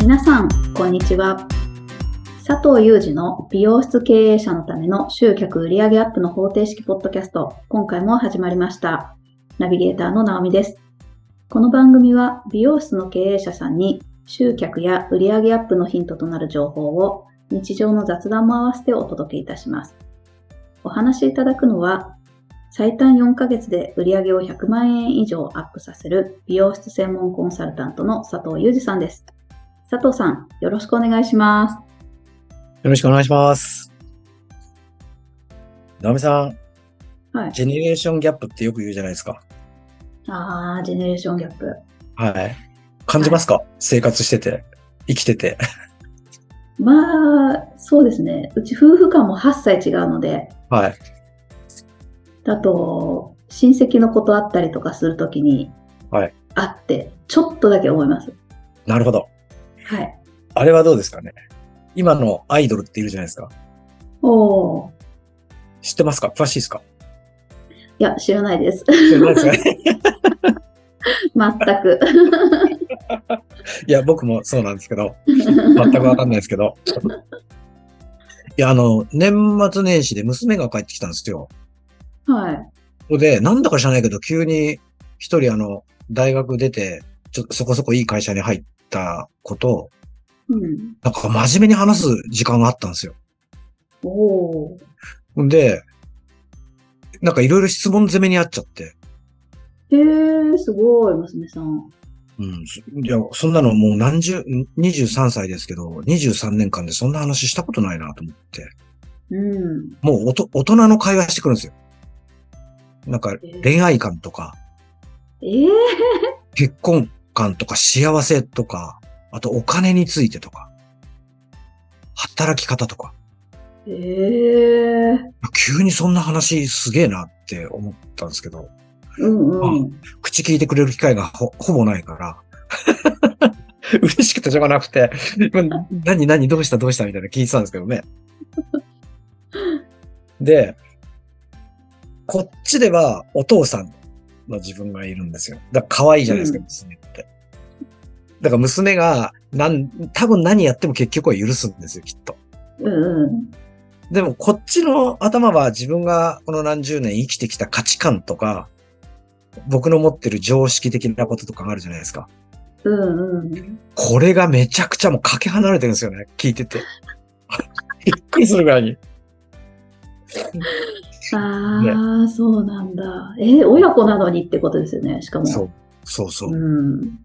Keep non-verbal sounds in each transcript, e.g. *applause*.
皆さん、こんにちは。佐藤祐二の美容室経営者のための集客売上アップの方程式ポッドキャスト、今回も始まりました。ナビゲーターの直美です。この番組は美容室の経営者さんに集客や売上アップのヒントとなる情報を日常の雑談も合わせてお届けいたします。お話しいただくのは最短4ヶ月で売上を100万円以上アップさせる美容室専門コンサルタントの佐藤裕二さんです。佐藤さん、よろしくお願いします。よろしくお願いします。直美さん、はい。ジェネレーションギャップってよく言うじゃないですか。あー、ジェネレーションギャップ。はい。感じますか、生活してて、生きてて。*laughs* まあ、そうですね。うち夫婦間も8歳違うので、はい。あと、親戚のことあったりとかするときに、はい。あって、ちょっとだけ思います。なるほど。はい。あれはどうですかね？今のアイドルっているじゃないですか。おー。知ってますか？詳しいですか？いや、知らないです。知らないですかね？*laughs* 全く。*laughs* いや、僕もそうなんですけど、全くわかんないですけど。いや、あの、年末年始で娘が帰ってきたんですよ。はい。で、なんだか知らないけど、急に一人あの、大学出て、ちょっとそこそこいい会社に入ったことうん。なんか真面目に話す時間があったんですよ。おー。んで、なんかいろいろ質問攻めにあっちゃって、へー、すごい、娘さん。うん、そいや、そんなのもう何十、23歳ですけど、23年間でそんな話したことないなと思って、うん。もうおと大人の会話してくるんですよ。なんか恋愛観とか、えー、*laughs* 結婚観とか幸せとか、あとお金についてとか、働き方とか、えー。急にそんな話すげえなって思ったんですけど、うんうん。口聞いてくれる機会がほほぼないから、*laughs* 嬉しくてしょうがなくて、ま何何どうしたどうしたみたいな聞いてたんですけどね。*laughs* で、こっちではお父さんの自分がいるんですよ。だから可愛いじゃないですか、うん娘って。だから娘が、なん、多分何やっても結局は許すんですよ、きっと。うんうん。でもこっちの頭は自分がこの何十年生きてきた価値観とか、僕の持ってる常識的なこととかがあるじゃないですか。うんうん。これがめちゃくちゃもうかけ離れてるんですよね。聞いてて。*laughs* びっくりするぐらいに。*laughs* ああ、そうなんだ。えー親子なのにってことですよね、しかも。そう。そうそう。うん。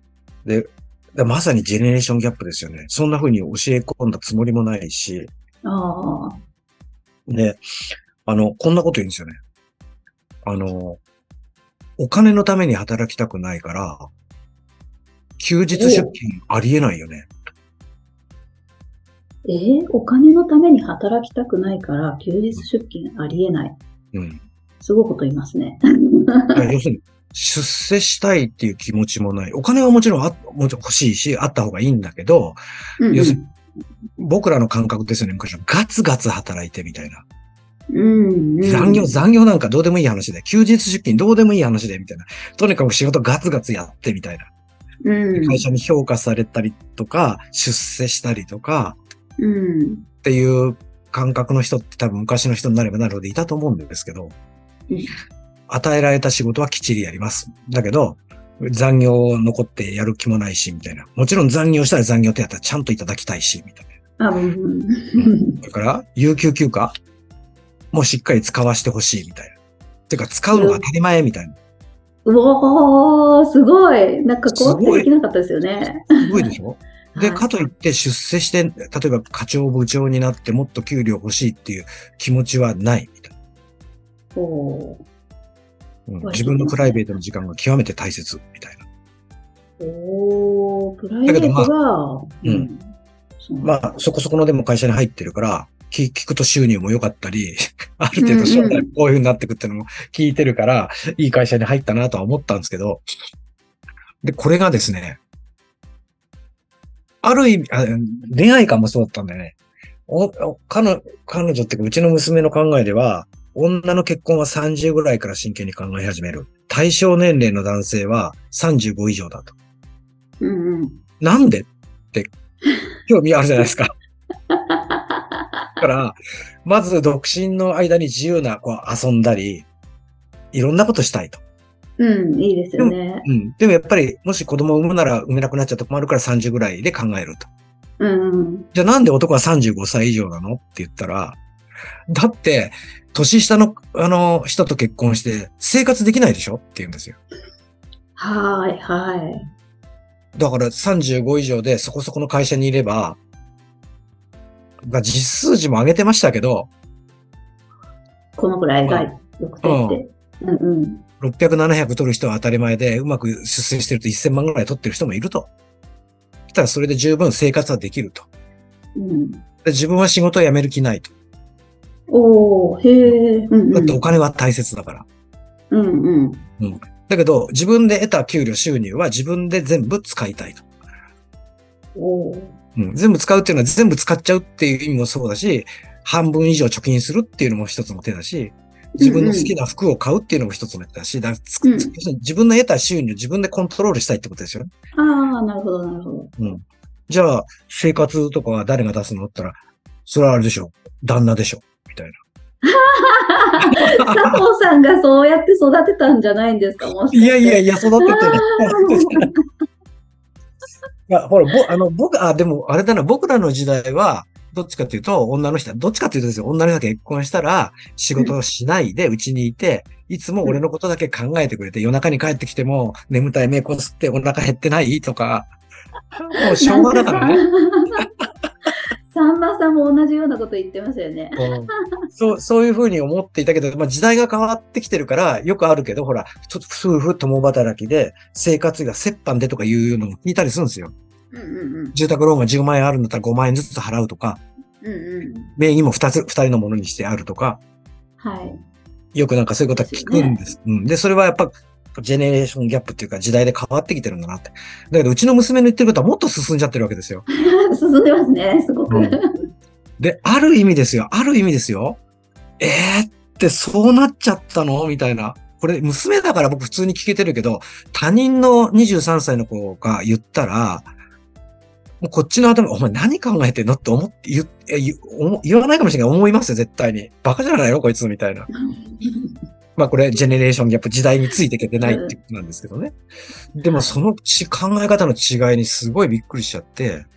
で、でまさにジェネレーションギャップですよね。そんな風に教え込んだつもりもないし、ああ。で、あの、こんなこと言うんですよね。あの、お金のために働きたくないから、休日出勤ありえないよね。えーお金のために働きたくないから、休日出勤ありえない。うん。すごいこと言いますね。要するに、出世したいっていう気持ちもない。お金はもちろんあ、もちろん欲しいし、あった方がいいんだけど、うんうん要するに、僕らの感覚ですよね、昔は。ガツガツ働いてみたいな。うんうん残業、残業なんかどうでもいい話で、休日出勤どうでもいい話で、みたいな。とにかく仕事ガツガツやってみたいな。うん会社に評価されたりとか、出世したりとか、うんっていう感覚の人って多分昔の人になればなるほどいたと思うんですけどうん、与えられた仕事はきっちりやります。だけど、残業残ってやる気もないし、みたいな。もちろん残業したら残業手当ちゃんといただきたいし、みたいな。あ、うん。だから、有給休暇もしっかり使わせてほしい、みたいな。てか、使うのが当たり前、みたいな。うおー、すごい。なんか怖くすごいてできなかったですよね。すごいでしょ？で、はい。かといって出世して、例えば課長部長になってもっと給料欲しいっていう気持ちはない、みたいな。お自分のプライベートの時間が極めて大切、みたいな。おープライベートが、だけどうん。そうまあ、そこそこのでも会社に入ってるから、聞聞くと収入も良かったり、*laughs* ある程度将来こういう風になってくっていうのも聞いてるから、いい会社に入ったなとは思ったんですけど、で、これがですね、ある意味、あ恋愛観もそうだったんだよね。おお彼女、彼女ってうちの娘の考えでは、女の結婚は30ぐらいから真剣に考え始める。対象年齢の男性は35以上だと。うんうん。なんでって興味あるじゃないですか。*laughs* だから、まず独身の間に自由なこう遊んだり、いろんなことしたいと。うん、いいですよね。うん。でもやっぱり、もし子供を産むなら産めなくなっちゃって困るから30ぐらいで考えると。うんうん。じゃあなんで男は35歳以上なのって言ったら、だって、年下の、あの、人と結婚して生活できないでしょって言うんですよ。はい、はい。だから35以上でそこそこの会社にいれば、まあ実数字も上げてましたけど、このくらいが良くてって。うんうん。600、700取る人は当たり前で、うまく出世してると1000万ぐらい取ってる人もいると。そしたらそれで十分生活はできると。うん、で自分は仕事を辞める気ないと。おー、へえ。うんうん。だってお金は大切だから。うんうん。だけど、自分で得た給料収入は自分で全部使いたいと。おー。うん、全部使うっていうのは全部使っちゃうっていう意味もそうだし、半分以上貯金するっていうのも一つの手だし、自分の好きな服を買うっていうのも一つの手だし、だ自分の得た収入を自分でコントロールしたいってことですよね。ああ、なるほど、なるほど。じゃあ、生活とかは誰が出すのって言ったら、それはあれでしょ。旦那でしょ。みたいな。*laughs* 佐藤さんがそうやって育てたんじゃないんですかもしかしていやいやいや、育ててない。*laughs* いや、ほら、ぼ、あの、僕、あ、でも、あれだな、僕らの時代は、どっちかっていうと、女の人は、どっちかっていうとですよ、女の人が結婚したら、仕事をしないで、うちにいて、いつも俺のことだけ考えてくれて、夜中に帰ってきても、眠たい目こすってお腹減ってない？とか、*laughs* もう昭和だからね。*laughs* さんまさんも同じようなこと言ってましたよね。うんそう、そういうふうに思っていたけど、まあ時代が変わってきてるから、よくあるけど、ほら、ちょっと夫婦共働きで、生活が折半でとかいうのも聞いたりするんですよ。住宅ローンが10万円あるんだったら5万円ずつ払うとか、うん。うんうん。名義も2つ、2人のものにしてあるとか、はい。よくなんかそういうことは聞くんです。うん。で、それはやっぱ、ジェネレーションギャップっていうか時代で変わってきてるんだなって。だけど、うちの娘の言ってることはもっと進んじゃってるわけですよ。*laughs* 進んでますね、すごく。うんで、ある意味ですよ。ある意味ですよ。えーってそうなっちゃったの？みたいな。これ、娘だから僕普通に聞けてるけど、他人の23歳の子が言ったら、もうこっちの頭、お前何考えてんのって思って、言言わないかもしれない。思いますよ、絶対に。バカじゃないの？こいつ、みたいな。*laughs* まあこれ、ジェネレーションギャップ、時代についていけてないってことなんですけどね。でもそのち考え方の違いにすごいびっくりしちゃって、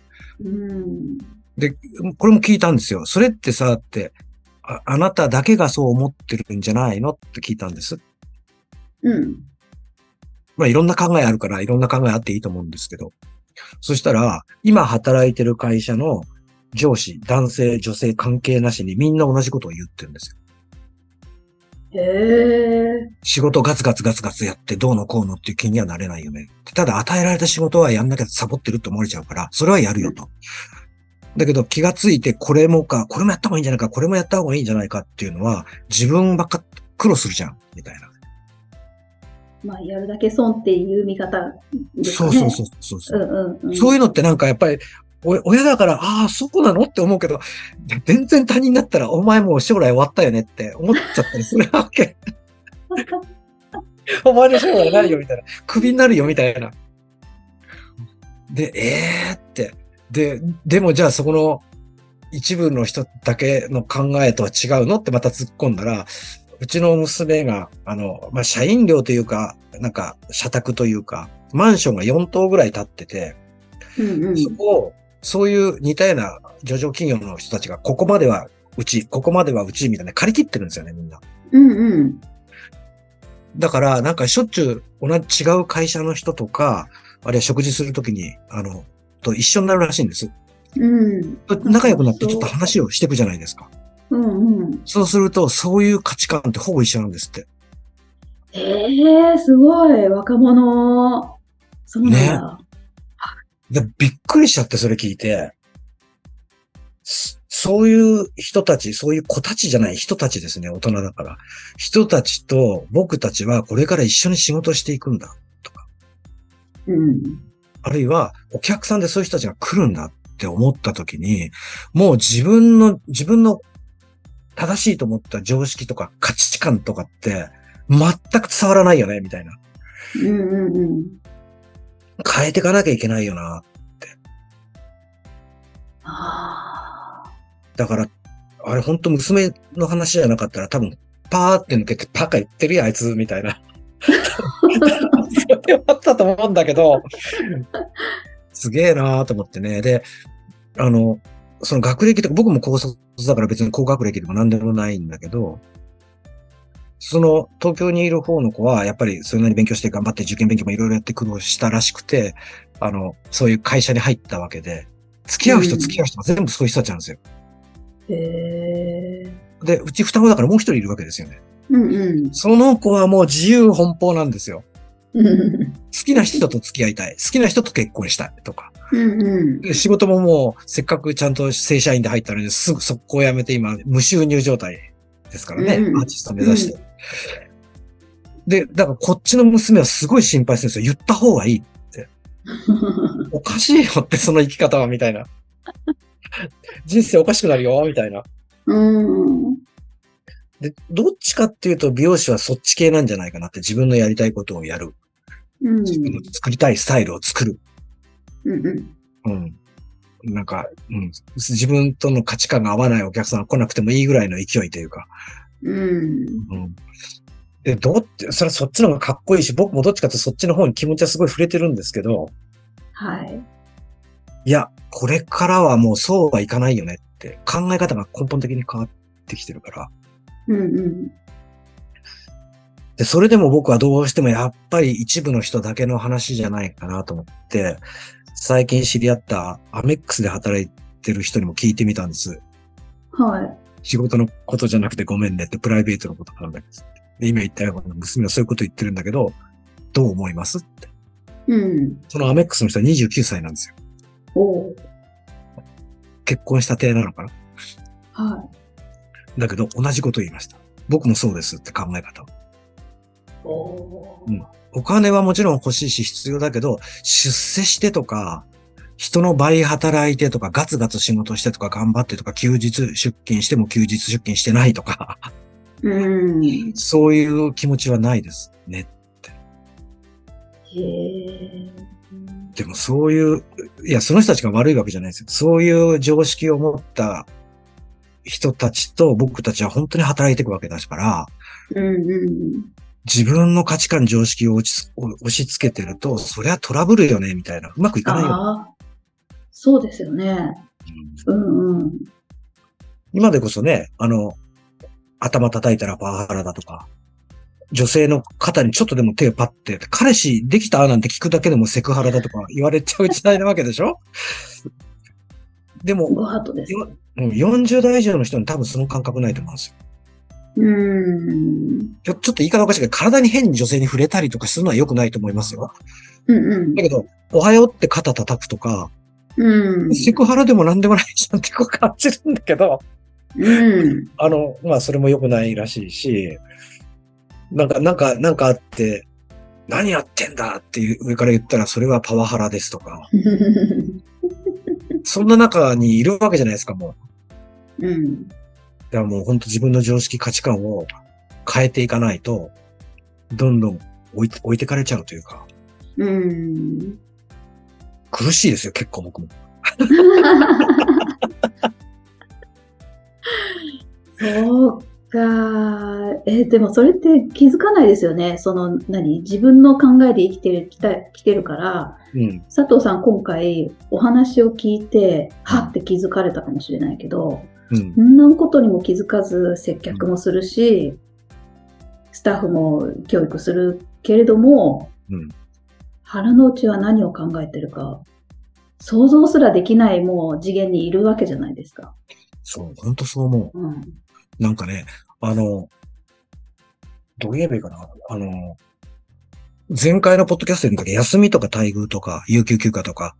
うん。で、これも聞いたんですよ。それってさ、って、ああなただけがそう思ってるんじゃないの？って聞いたんです。うん。まあいろんな考えあるから、いろんな考えあっていいと思うんですけど。そしたら、今働いてる会社の上司、男性、女性関係なしにみんな同じことを言ってるんですよ。へえ。仕事ガツガツガツガツやってどうのこうのっていう気にはなれないよね。ただ与えられた仕事はやんなきゃサボってるって思われちゃうから、それはやるよと。だけど気がついてこれもか、これもやった方がいいんじゃないか、これもやった方がいいんじゃないかっていうのは自分ばっか苦労するじゃん、みたいな。まあ、やるだけ損っていう見方ですかね。そうそうそうそうそうう。んうんうん。そういうのってなんかやっぱり、お親だから、ああ、そうなのって思うけど、全然他人だったら、お前もう将来終わったよねって思っちゃったりするわけ。*laughs* お前の将来ないよみたいな。クビになるよみたいな。で、ええー、って。で、でもじゃあそこの一部の人だけの考えとは違うのってまた突っ込んだら、うちの娘が、あの、まあ、社員寮というか、なんか、社宅というか、マンションが4棟ぐらい建ってて、うんうん。そこを、そういう似たような上場企業の人たちが、ここまではうち、ここまではうち、みたいな借り切ってるんですよね、みんな。うんうん。だから、なんかしょっちゅう同じ違う会社の人とか、あるいは食事するときに、あの、と一緒になるらしいんです。うん。仲良くなってちょっと話をしていくじゃないですか。うんうん。そうすると、そういう価値観ってほぼ一緒なんですって。ええすごい。若者。そうなんだ。で、びっくりしちゃって、それ聞いて。そそういう人たち、そういう子たちじゃない人たちですね、大人だから。人たちと僕たちはこれから一緒に仕事していくんだ。うん。あるいは、お客さんでそういう人たちが来るんだって思った時に、もう自分の、自分の正しいと思った常識とか価値観とかって、全く伝わらないよね、みたいな。うんうんうん。変えていかなきゃいけないよな。ああ。だから、あれ本当娘の話じゃなかったら多分、パーって抜けてパカ言ってるよ、あいつ、みたいな。それはあったと思うんだけど、すげえなーと思ってね。で、あの、その学歴とか、僕も高卒だから別に高学歴でも何でもないんだけど、その東京にいる方の子は、やっぱりそれなりに勉強して頑張って受験勉強もいろいろやって苦労したらしくて、あの、そういう会社に入ったわけで、付き合う人、うん付き合う人は全部そういう人たちなんですよ。へえ。で、うち双子だからもう一人いるわけですよね。うんうん。その子はもう自由奔放なんですよ。うん好きな人と付き合いたい。好きな人と結婚したいとか。うん。で仕事ももうせっかくちゃんと正社員で入ったのにすぐ速攻辞めて今無収入状態ですからね。うんアーティスト目指して。で、だからこっちの娘はすごい心配するんですよ。言った方がいい。*laughs* おかしいよってその生き方はみたいな。人生おかしくなるよみたいな。うん。で、どっちかっていうと美容師はそっち系なんじゃないかなって自分のやりたいことをやる。うん。自分の作りたいスタイルを作る。うんうん。うん。なんか、うん。自分との価値観が合わないお客さんが来なくてもいいぐらいの勢いというか。うん。うん。で、どうって、それはそっちの方がかっこいいし、僕もどっちかってそっちの方に気持ちはすごい触れてるんですけど、はい。いや、これからはもうそうはいかないよねって、考え方が根本的に変わってきてるから。うんうん。で、それでも僕はどうしてもやっぱり一部の人だけの話じゃないかなと思って、最近知り合ったアメックスで働いてる人にも聞いてみたんです。はい。仕事のことじゃなくてごめんねってプライベートのことなんだけど。で今言ったような娘はそういうこと言ってるんだけど、どう思いますって。うん。そのアメックスの人は29歳なんですよ。おう結婚したてなのかなはだけど同じこと言いました。僕もそうですって考え方。い。おうんお金はもちろん欲しいし必要だけど、出世してとか、人の倍働いてとか、ガツガツ仕事してとか、頑張ってとか、休日出勤しても休日出勤してないとか、うん。そういう気持ちはないですね。へえ。でもそういう、いや、その人たちが悪いわけじゃないですよ。そういう常識を持った人たちと僕たちは本当に働いていくわけだから、うんうん。自分の価値観、常識を押し押し付けてると、そりゃトラブルよね、みたいな。うまくいかないよ。そうですよね。うんうんうん。今でこそね、あの、頭叩いたらパワハラだとか、女性の肩にちょっとでも手をパッて、彼氏できたなんて聞くだけでもセクハラだとか言われちゃう時代なわけでしょ？でも、ご法度です。ようん40代以上の人に多分その感覚ないと思うんですよ。うん。ちょちょっと言い方おかしいけど、体に変に女性に触れたりとかするのは良くないと思いますよ。うんうんだけど、おはようって肩叩くとか、うん。セクハラでも何でもないじゃんってこう感じるんだけど、うん。あの、まあ、それも良くないらしいし、なんか、なんか、なんかあって、何やってんだっていう上から言ったら、それはパワハラですとか、*laughs* そんな中にいるわけじゃないですか、もう。うん。だからもう本当自分の常識、価値観を変えていかないと、どんどん置いて、置いてかれちゃうというか、うん。苦しいですよ、結構僕も。*laughs* そうか。え、でもそれって気づかないですよね。その、何？自分の考えで生きてる、きた、来てるから、うん。佐藤さん今回お話を聞いて、はって気づかれたかもしれないけど、うん。そんなことにも気づかず接客もするし、スタッフも教育するけれども、うん。腹の内は何を考えてるか、想像すらできないもう次元にいるわけじゃないですか。そう、本当そう思う。うん。なんかね、あの、どう言えばいいかな。あの、前回のポッドキャストの時、休みとか待遇とか、有給休暇とか、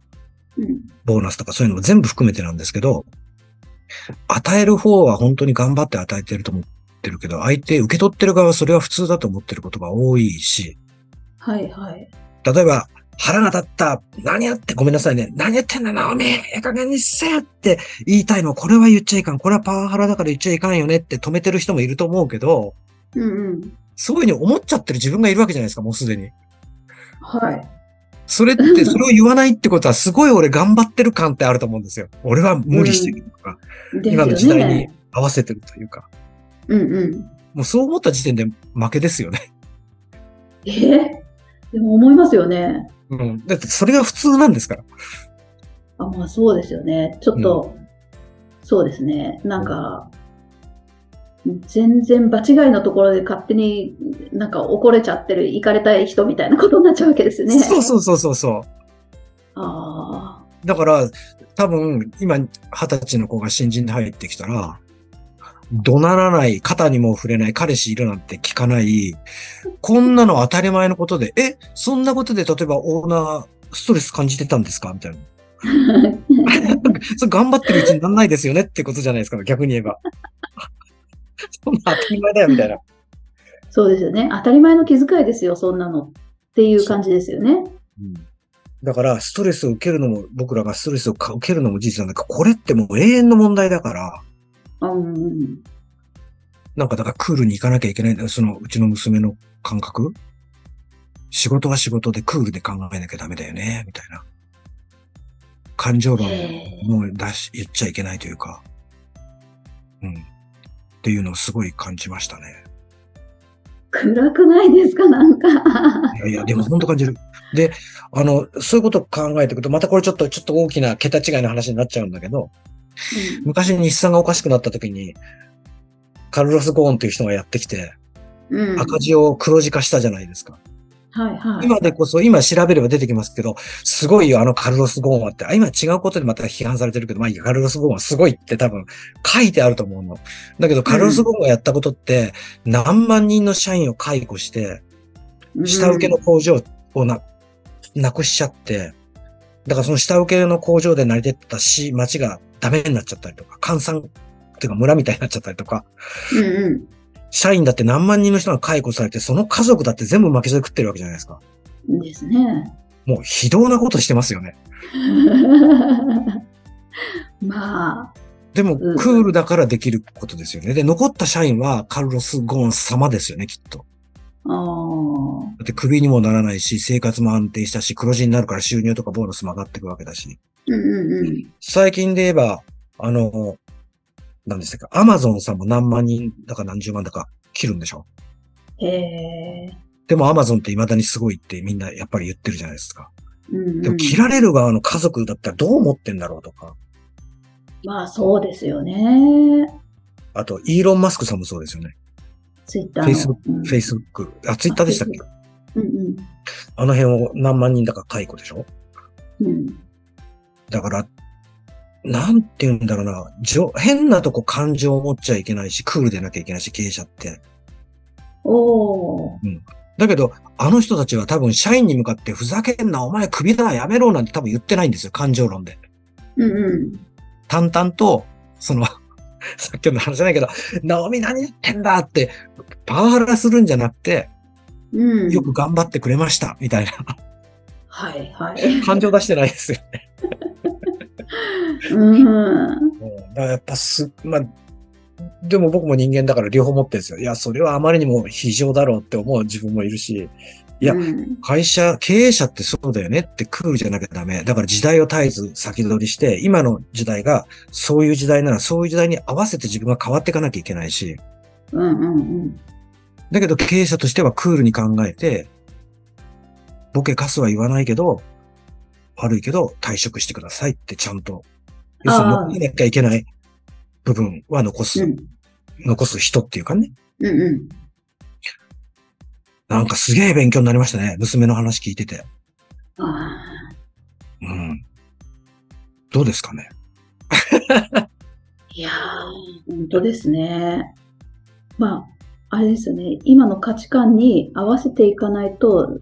うん。ボーナスとかそういうのも全部含めてなんですけど、与える方は本当に頑張って与えてると思ってるけど、相手、受け取ってる側はそれは普通だと思ってることが多いし、はいはい。例えば、腹が立った何やってごめんなさいね。何やってんだ、ナオミええ加減にせえって言いたいの。これは言っちゃいかん。これはパワハラだから言っちゃいかんよねって止めてる人もいると思うけど、うんうん。そういうふうに思っちゃってる自分がいるわけじゃないですか、もうすでに。はい。それって、それを言わないってことは、すごい俺頑張ってる感ってあると思うんですよ。俺は無理してるとか、ですよ今の時代にね。合わせてるというか。うんうん。もうそう思った時点で負けですよね。え？ーでも思いますよね。うん。だってそれが普通なんですから。あ、まあそうですよね。ちょっと、そうですね。なんか、全然場違いのところで勝手になんか怒れちゃってる、行かれたい人みたいなことになっちゃうわけですよね。そうそうそうそうそう。あだから、多分、今、二十歳の子が新人で入ってきたら、怒鳴らない、肩にも触れない、彼氏いるなんて聞かない、こんなの当たり前のことで、え、そんなことで例えばオーナー、ストレス感じてたんですか？みたいな。*laughs* あ。それ頑張ってるうちになんないですよねってことじゃないですか、逆に言えば。そんな当たり前だよ、みたいな。そうですよね。当たり前の気遣いですよ、そんなの。っていう感じですよね。だから、ストレスを受けるのも、僕らがストレスを受けるのも事実なんだけど、これってもう永遠の問題だから、うん。なんかだからクールに行かなきゃいけないんだよ。そのうちの娘の感覚？仕事は仕事でクールで考えなきゃダメだよね、みたいな。感情論へもう出し、言っちゃいけないというか。うん。っていうのをすごい感じましたね。暗くないですか、なんか。いやいや、でも本当感じる。で、あの、そういうことを考えていくと、またこれちょっと、ちょっと大きな桁違いの話になっちゃうんだけど、昔日産がおかしくなった時に、カルロス・ゴーンという人がやってきて、うん。うん赤字を黒字化したじゃないですか。はいはい。今でこそ、今調べれば出てきますけど、すごいよ、あのカルロス・ゴーンはって。あ今違うことでまた批判されてるけど、まあいいや、カルロス・ゴーンはすごいって多分書いてあると思うの。だけど、カルロス・ゴーンがやったことって、何万人の社員を解雇して、下請けの工場をな、なくしちゃって、だからその下請けの工場で成り立ったし、町がダメになっちゃったりとか、換算っていうか村みたいになっちゃったりとか、うんう社員だって何万人の人が解雇されて、その家族だって全部巻き添え食ってるわけじゃないですか。ん。ですね。もう非道なことしてますよね。*laughs* まあ、でも、うんクールだからできることですよね。で、残った社員はカルロス・ゴーン様ですよね、きっと。ああ。だってクビにもならないし、生活も安定したし、黒字になるから収入とかボーナスも上がっていくわけだし。うんうんうん。最近で言えば、あの、何でしたか、アマゾンさんも何万人だか何十万だか切るんでしょ？へえ。でもアマゾンって未だにすごいってみんなやっぱり言ってるじゃないですか。うんうんでも切られる側の家族だったらどう思ってんだろうとか。まあそうですよね。あと、イーロン・マスクさんもそうですよね。ツイッターの。Facebook うんフェイスブック。あ、ツイッターでしたっけ？うんうん。あの辺を何万人だか解雇でしょ？うん。だから、なんて言うんだろうな、じょ変なとこ感情を持っちゃいけないし、クールでなきゃいけないし、経営者って。おー。だけど、あの人たちは多分社員に向かってふざけんな、お前クビだ、やめろなんて多分言ってないんですよ、感情論で。うんうん。淡々と、その、*laughs* さっきの話じゃないけど、ナオミ何言ってんだって、パワハラするんじゃなくて、うん。よく頑張ってくれました、みたいなはいはい。*laughs* 感情出してないですよね。うん。うんだからやっぱす、まあ、でも僕も人間だから両方持ってるんですよ。いや、それはあまりにも非常だろうって思う自分もいるし、いやうん会社、経営者ってそうだよねってクールじゃなきゃダメ。だから時代を絶えず先取りして、今の時代がそういう時代ならそういう時代に合わせて自分が変わっていかなきゃいけないし、うんうんうん。だけど経営者としてはクールに考えて、ボケカスは言わないけど、悪いけど退職してくださいってちゃんと、要するに残さなきゃいけない部分は残す、うん残す人っていうかね。うんうん。なんかすげえ勉強になりましたね。娘の話聞いてて。あうん。どうですかね？ーいやー、本当ですね。まあ、あれですよね。今の価値観に合わせていかないと、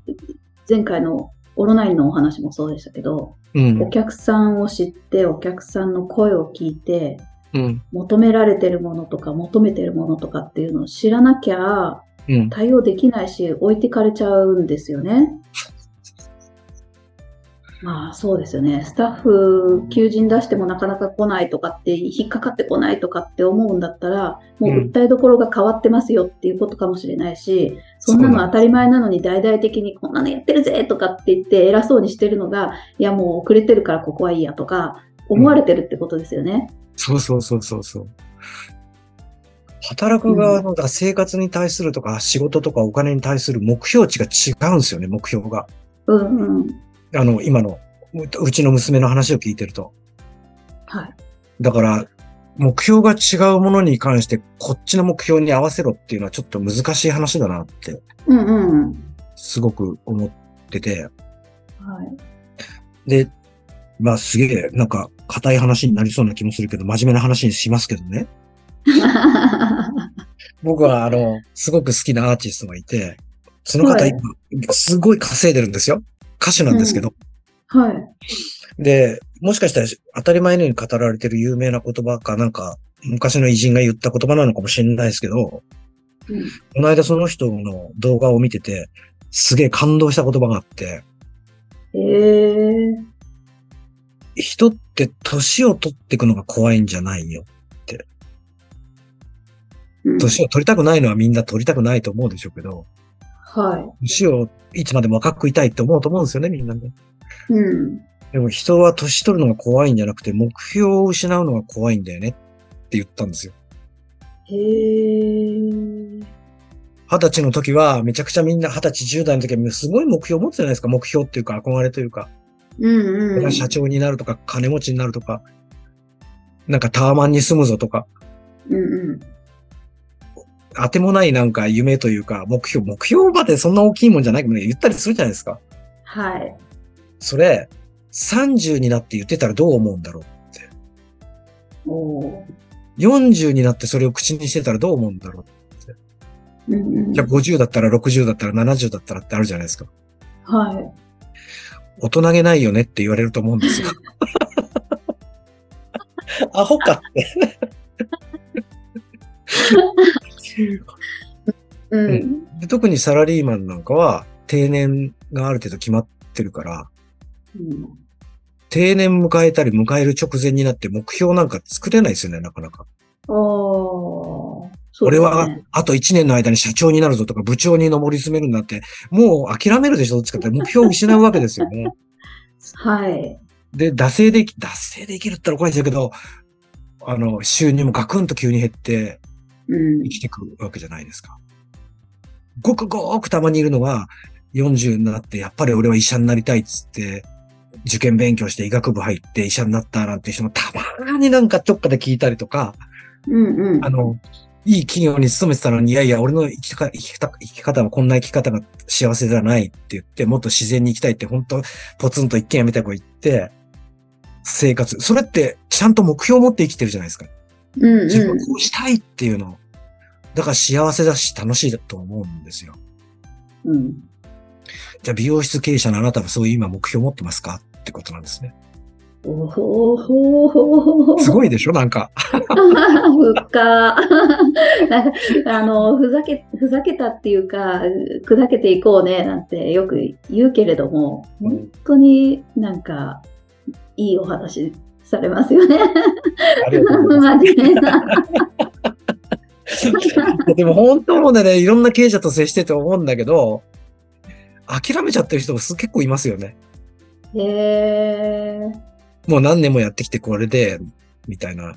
前回のオロナインのお話もそうでしたけど、うんお。客さんを知って、お客さんの声を聞いて、うん。求められてるものとか求めてるものとかっていうのを知らなきゃうん。対応できないし置いてかれちゃうんですよね。まあそうですよね。スタッフ、求人出してもなかなか来ないとかって、引っかかってこないとかって思うんだったら、もう訴えどころが変わってますよっていうことかもしれないし、そんなの当たり前なのに大々的にこんなのやってるぜとかって言って偉そうにしてるのが、いやもう遅れてるからここはいいやとか、思われてるってことですよね。そうそうそうそうそう。働く側のだ生活に対するとか、仕事とかお金に対する目標値が違うんですよね、目標が。うんうん。あの、今の、ううちの娘の話を聞いてると。はい。だから、目標が違うものに関して、こっちの目標に合わせろっていうのはちょっと難しい話だなって、うんうんうん。すごく思ってて。はい。で、まあすげえ、なんか、硬い話になりそうな気もするけど、真面目な話にしますけどね。*laughs* 僕は、あの、すごく好きなアーティストがいて、その方すごい稼いでるんですよ。歌手なんですけど。はい。で、もしかしたら当たり前のように語られてる有名な言葉かなんか、昔の偉人が言った言葉なのかもしれないですけど、うんこの間その人の動画を見てて、すげえ感動した言葉があって、えー。人って年を取っていくのが怖いんじゃないよ。うん年を取りたくないのはみんな取りたくないと思うでしょうけど、はい。年をいつまでも若くいたいって思うと思うんですよね、みんなね。うん。でも人は年取るのが怖いんじゃなくて、目標を失うのが怖いんだよねって言ったんですよ。へー。二十歳の時は、めちゃくちゃみんな二十歳、十代の時はすごい目標を持つじゃないですか。目標っていうか、憧れというか。うんうん。社長になるとか、金持ちになるとか、なんかタワマンに住むぞとか、うんうん。当てもないなんか夢というか、目標、目標までそんな大きいもんじゃないけどね、言ったりするじゃないですか。はい。それ、30になって言ってたらどう思うんだろう。おー40になってそれを口にしてたらどう思うんだろう。うんうん。じゃあ50だったら60だったら70だったらってあるじゃないですか。はい。大人げないよねって言われると思うんですよ。*laughs* アホかって。うん。で特にサラリーマンなんかは定年がある程度決まってるから、うん定年迎えたり迎える直前になって目標なんか作れないですよね、なかなか。おーそうですね俺はあと1年の間に社長になるぞとか部長に上り詰めるんだって、もう諦めるでしょ、どっちかって目標を失うわけですよね。*laughs* はい。で、惰性で、惰性で生きるったら怒られちゃうけど、あの、収入もガクンと急に減ってうん生。きてくるわけじゃないですか。ごくごくたまにいるのは、40になって、やっぱり俺は医者になりたいっつって、受験勉強して医学部入って医者になったなんて人もたまになんかちょっかで聞いたりとか、うんうん。あの、いい企業に勤めてたのに、いやいや、俺の生きか生き方生き方はこんな生き方が幸せではないって言って、もっと自然に生きたいって、本当ポツンと一軒家みたいなこと言って、生活。それって、ちゃんと目標を持って生きてるじゃないですか。うん自分うん。こうしたいっていうの。だから幸せだし楽しいと思うんですよ。うん。じゃあ美容室経営者のあなたはそういう今目標を持ってますかってことなんですね。おほほほすごいでしょなんか。深 *laughs* なんかあのふざけふざけたっていうか砕けていこうねなんてよく言うけれども本当になんかいいお話されますよねありがとうございます。真面目な *laughs* でも本当もね、いろんな経営者と接してて思うんだけど、諦めちゃってる人もす結構いますよね。へえもう何年もやってきてこれで、みたいな。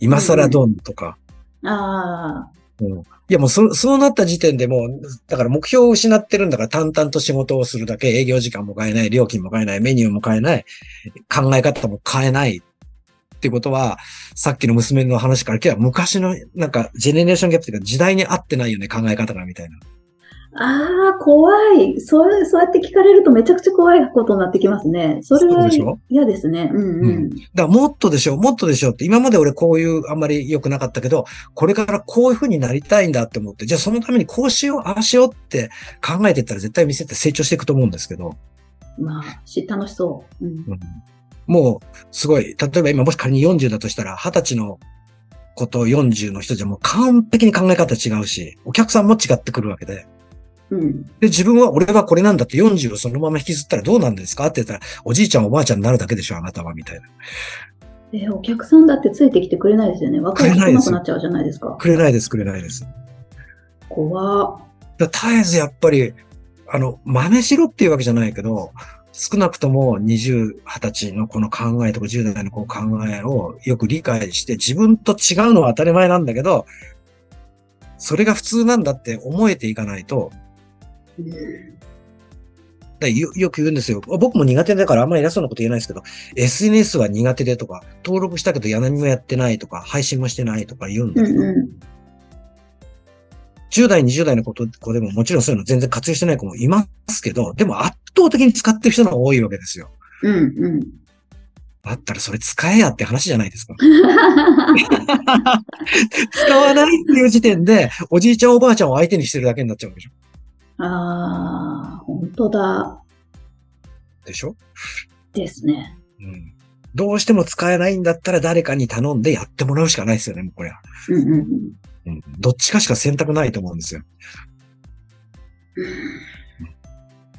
今更ドンとか。ああうんいやもうそ、そうなった時点でもう、だから目標を失ってるんだから淡々と仕事をするだけ、営業時間も変えない、料金も変えない、メニューも変えない、考え方も変えない。ってことは、さっきの娘の話から今日は昔の、なんか、ジェネレーションギャップっていうか時代に合ってないよね、考え方が、みたいな。ああ怖い。そうそうやって聞かれるとめちゃくちゃ怖いことになってきますね。それは嫌ですね。うんうん、うん。だからもっとでしょ、もっとでしょ？って、今まで俺こういうあんまり良くなかったけど、これからこういう風になりたいんだって思って、じゃあそのためにこうしよう、ああしようって考えていったら絶対店って成長していくと思うんですけど、まあし楽しそう、うん。うん。もうすごい、例えば今もし仮に40だとしたら、20歳の子と40の人じゃもう完璧に考え方違うし、お客さんも違ってくるわけで、うん。で、自分は俺はこれなんだって40をそのまま引きずったらどうなんですか？って言ったら、おじいちゃんおばあちゃんになるだけでしょ、あなたは、みたいな。え、お客さんだってついてきてくれないですよね。若い人来なくなっちゃうじゃないですか。くれないです、くれないです。怖っだ絶えずやっぱり、あの、真似しろっていうわけじゃないけど、少なくとも20、20歳のこの考えとか10代のこう考えをよく理解して自分と違うのは当たり前なんだけど、それが普通なんだって思えていかないと、うんだよよく言うんですよ。僕も苦手だからあんまり偉そうなこと言えないですけど、SNS は苦手でとか、登録したけど何もやってないとか、配信もしてないとか言うんうだけど、んう10代、20代の子でももちろんそういうの全然活用してない子もいますけど、でも圧倒的に使ってる人が多いわけですよ。ん。うんうん。だったらそれ使えやって話じゃないですか。*laughs* 使わないっていう時点で、おじいちゃんおばあちゃんを相手にしてるだけになっちゃうでしょ。ああ、本当だ。でしょ？ですね。うん。どうしても使えないんだったら誰かに頼んでやってもらうしかないですよね、もうこれは。うんうんうん。うん。どっちかしか選択ないと思うんですよ。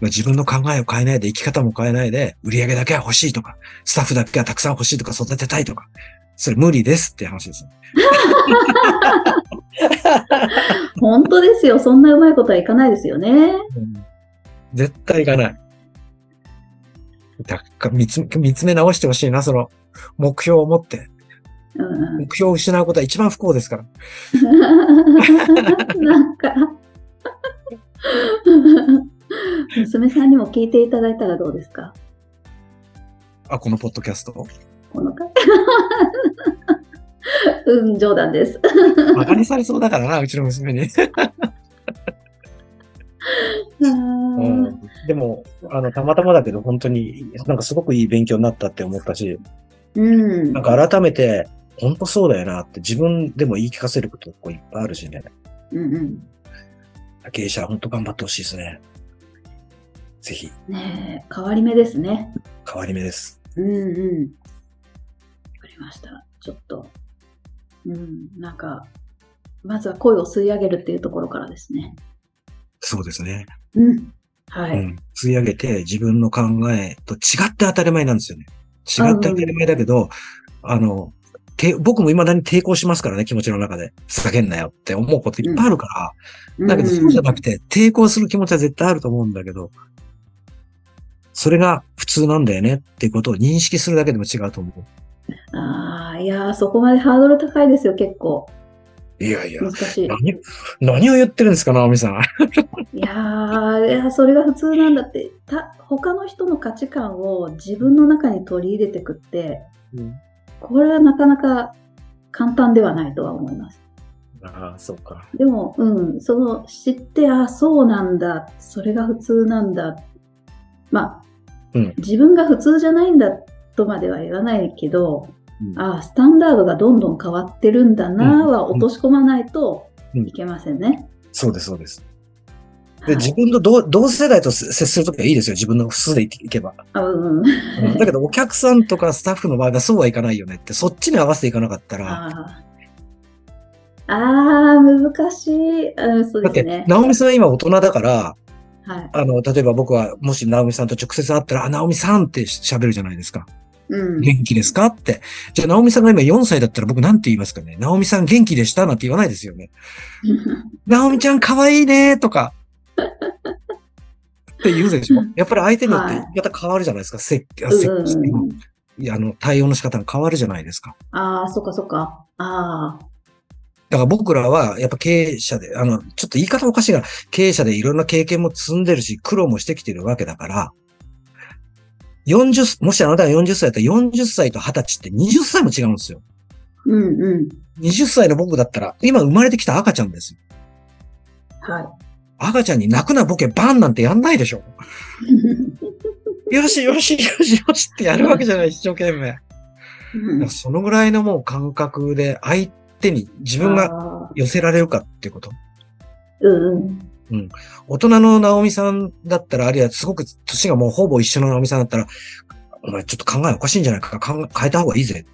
まあ自分の考えを変えないで、生き方も変えないで、売り上げだけは欲しいとか、スタッフだけはたくさん欲しいとか、育てたいとか、それ無理ですって話ですよ。本当ですよ。そんなうまいことはいかないですよね。絶対いかない。だから見つ見つめ直してほしいな、その目標を持って。うん目標を失うことは一番不幸ですから。*laughs* なんか、*laughs* 娘さんにも聞いていただいたらどうですか？あ、このポッドキャスト。この回。うん、冗談です。馬鹿にされそうだからな、うちの娘に。*laughs* うんでも、あの、たまたまだけど、本当に、なんかすごくいい勉強になったって思ったし、うん。なんか改めて、本当そうだよなって自分でも言い聞かせることこういっぱいあるしね。うんうん。経営者は本当頑張ってほしいですね。ぜひ、ねえ、変わり目ですね。変わり目です。うんうん。りました。ちょっと。うん、なんか、まずは声を吸い上げるっていうところからですね。そうですね。うん。はい。うん。吸い上げて自分の考えと違って当たり前なんですよね。違って当たり前だけど、あの、て僕も未だに抵抗しますからね、気持ちの中で。下げんなよって思うこといっぱいあるから。だけどそうじゃなくて、抵抗する気持ちは絶対あると思うんだけど、それが普通なんだよねっていうことを認識するだけでも違うと思う。ああ、いやー、そこまでハードル高いですよ、結構。いやいや、難しい。何、何を言ってるんですか、直美さん。いやー、いや、それが普通なんだって。た他の人の価値観を自分の中に取り入れてくって、これはなかなか簡単ではないとは思います。ああ、そうか。でも、うん、その知って、あ、そうなんだ、それが普通なんだ。まあ、うん自分が普通じゃないんだとまでは言わないけど、うんあ、スタンダードがどんどん変わってるんだな、うんは落とし込まないとうんいけませんね。そうです、そうです。で、はい自分の同同世代と接するときはいいですよ。自分の素でいけば。あうん、うんだけど、お客さんとかスタッフの場合はそうはいかないよねって、そっちに合わせていかなかったら、あーあー、難しい。うん、そうだってですね、。直美さんは今大人だから、はい。あの、例えば僕は、もし直美さんと直接会ったら、あ、直美さんって喋るじゃないですか。うん。元気ですか？って。じゃあ、直美さんが今4歳だったら僕なんて言いますかね？直美さん元気でした？なんて言わないですよね。*laughs* 直美ちゃん可愛いねとか。って言うでしょ？やっぱり相手によって言い方変わるじゃないですか。せあせうんうんうんいやあの、対応の仕方が変わるじゃないですか。ああ、そっかそっか。ああ。だから僕らは、やっぱ経営者で、あの、ちょっと言い方おかしいが、経営者でいろんな経験も積んでるし、苦労もしてきてるわけだから、40、もしあなたが40歳だったら40歳と20歳って20歳も違うんですよ。うんうん。20歳の僕だったら、今生まれてきた赤ちゃんですよ。はい。赤ちゃんに泣くなボケバンなんてやんないでしょ。よしよしよしよしってやるわけじゃない、一生懸命。うんそのぐらいのもう感覚で相手に自分が寄せられるかっていうこと。うんうん。大人の直美さんだったら、あるいはすごく年がもうほぼ一緒の直美さんだったら、お前ちょっと考えおかしいんじゃないか、考え変えた方がいいぜ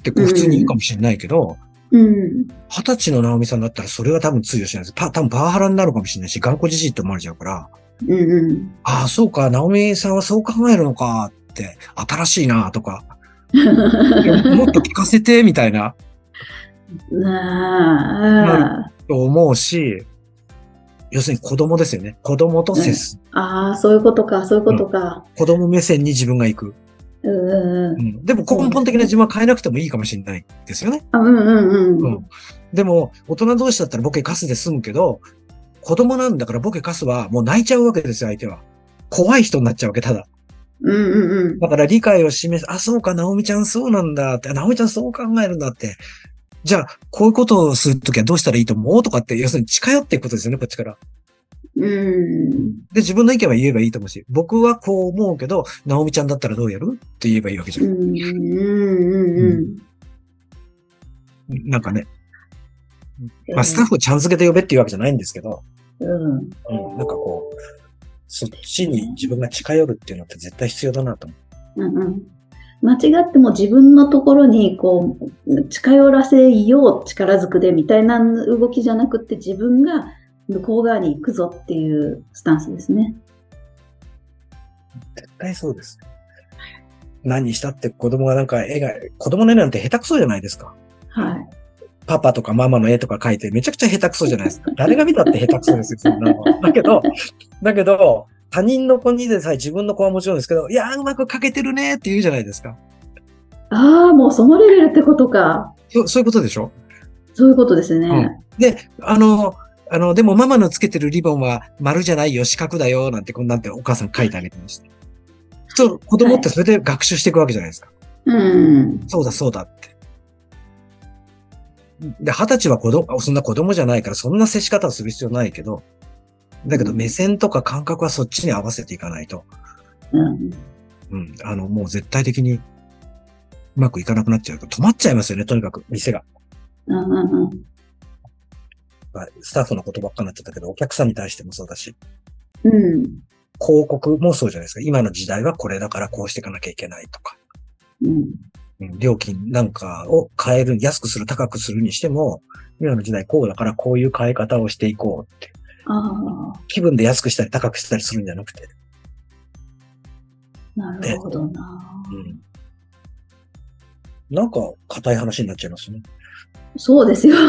ってこう普通に言うかもしれないけど、うん。二十歳の直美さんだったらそれは多分通用しないです。パ多分パワハラになるかもしれないし、頑固じじいって思われちゃうから、うんうん。ああ、そうか、直美さんはそう考えるのかって、新しいなとか、*laughs* もっと聞かせて、みたいな、なあと思うし、要するに子供ですよね。子供と接す。ああ、そういうことか、そういうことか。子供目線に自分が行く。うんうんう。うんん、でも根本的な自分は変えなくてもいいかもしれないですよね。あうんうんうん。うんでも、大人同士だったらボケカスで済むけど、子供なんだからボケカスはもう泣いちゃうわけですよ、相手は。怖い人になっちゃうわけ、ただ。うんうんうん。だから理解を示す、あ、そうか、直美ちゃんそうなんだって、直美ちゃんそう考えるんだって。じゃあ、こういうことをするときはどうしたらいいと思う？とかって、要するに近寄っていくことですよね、こっちから。うん。で、自分の意見は言えばいいと思うし、僕はこう思うけど、直美ちゃんだったらどうやる？って言えばいいわけじゃ。うんんうんうんなんかね、うん。まあ、スタッフをちゃん付けで呼べっていうわけじゃないんですけど、うん。うん、なんかこう、そっちに自分が近寄るっていうのって絶対必要だなと思うんうん。間違っても自分のところにこう近寄らせよう力ずくでみたいな動きじゃなくて自分が向こう側に行くぞっていうスタンスですね。う。絶対そうです。何したって子供がなんか絵が、子供の絵なんて下手くそじゃないですか。はい。パパとかママの絵とか描いてめちゃくちゃ下手くそじゃないですか。*laughs* 誰が見たって下手くそですよ、そんなの。だけど、だけど、他人の子にでさえ自分の子はもちろんですけど、いやーうまく描けてるねって言うじゃないですか。ああ、もうそのレベルってことか。そうそういうことでしょ？そういうことですね。で、あの、あの、でもママのつけてるリボンは丸じゃないよ、四角だよ、なんてこんなんてお母さん書いてあげてました。そう、子供ってそれで学習していくわけじゃないですか。うん。そうだ、そうだって。で、二十歳は子供、そんな子供じゃないから、そんな接し方をする必要ないけど、だけど目線とか感覚はそっちに合わせていかないと、うん。うん、あの、もう絶対的にうまくいかなくなっちゃうと止まっちゃいますよね、とにかく、店が。うんうんうん。まあスタッフのことばっかになっちゃったけど、お客さんに対してもそうだし、うん。広告もそうじゃないですか。今の時代はこれだからこうしていかなきゃいけないとか。うん。うん料金なんかを変える、安くする、高くするにしても、今の時代こうだからこういう変え方をしていこうって。気分で安くしたり高くしたりするんじゃなくて。なるほどな。うん。なんか、硬い話になっちゃいますね。そうですよ。*laughs*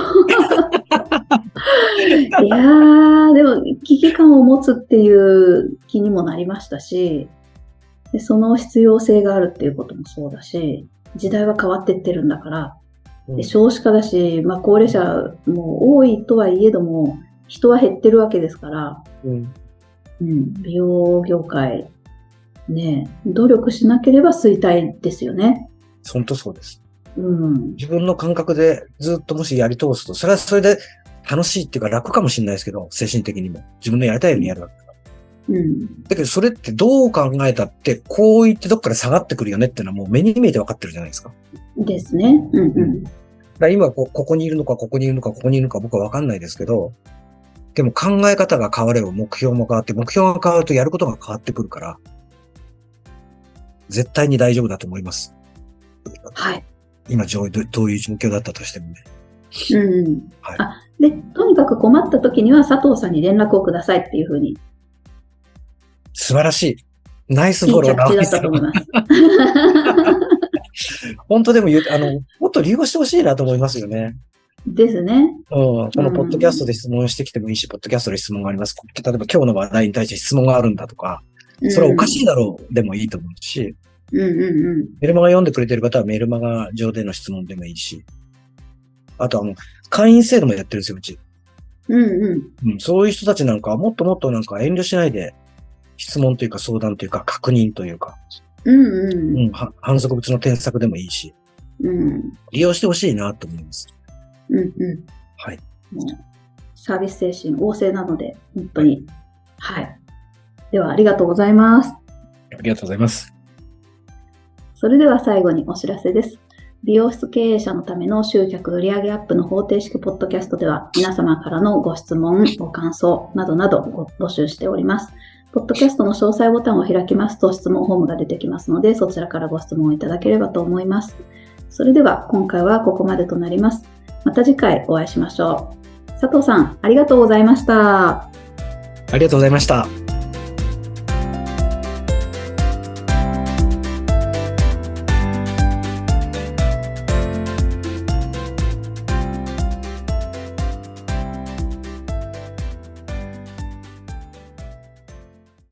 いやー、でも危機感を持つっていう気にもなりましたし、でその必要性があるっていうこともそうだし、時代は変わっていってるんだから、うんで少子化だし、まあ、高齢者も多いとはいえども、人は減ってるわけですから、うん。うん、美容業界、ね、努力しなければ衰退ですよね。本当そうです。うん、自分の感覚でずっともしやり通すと、それはそれで楽しいっていうか楽かもしれないですけど、精神的にも。自分のやりたいようにやるわけだから。うん、だけどそれってどう考えたって、こう言ってどっから下がってくるよねっていうのはもう目に見えて分かってるじゃないですか。ですね。うん、うん。だ今こここにいるのか、ここにいるのか、ここにいるのか僕は分かんないですけど、でも考え方が変われば目標も変わって、目標が変わるとやることが変わってくるから、絶対に大丈夫だと思います。はい。今どうどういう状況だったとしてもね。うん。はいあ、で、とにかく困った時には佐藤さんに連絡をくださいっていうふうに、い素晴らしい。ナイスいフォローだったと思います。本当でも言う、あの、もっと利用してほしいなと思いますよね。ですね。うん。このポッドキャストで質問してきてもいいし、ポッドキャストで質問があります。例えば今日の話題に対して質問があるんだとか、それはおかしいだろうでもいいと思うし、うんうんうん。メルマガ読んでくれてる方はメルマガ上での質問でもいいし、あとはもう会員制度もやってるんですよ、うち。うんうん。うん、そういう人たちなんかはもっともっとなんか遠慮しないで、質問というか相談というか確認というか、うんううんん、は反則物の添削でもいいし、うん。利用してほしいなと思います。うんうん。はい。もうサービス精神旺盛なので、本当に。はい。では、ありがとうございます。ありがとうございます。それでは最後にお知らせです。美容室経営者のための集客売上アップの方程式ポッドキャストでは皆様からのご質問、ご感想などなどご募集しております。ポッドキャストの詳細ボタンを開きますと質問フォームが出てきますのでそちらからご質問をいただければと思います。それでは今回はここまでとなります。また次回お会いしましょう。佐藤さん、ありがとうございました。ありがとうございました。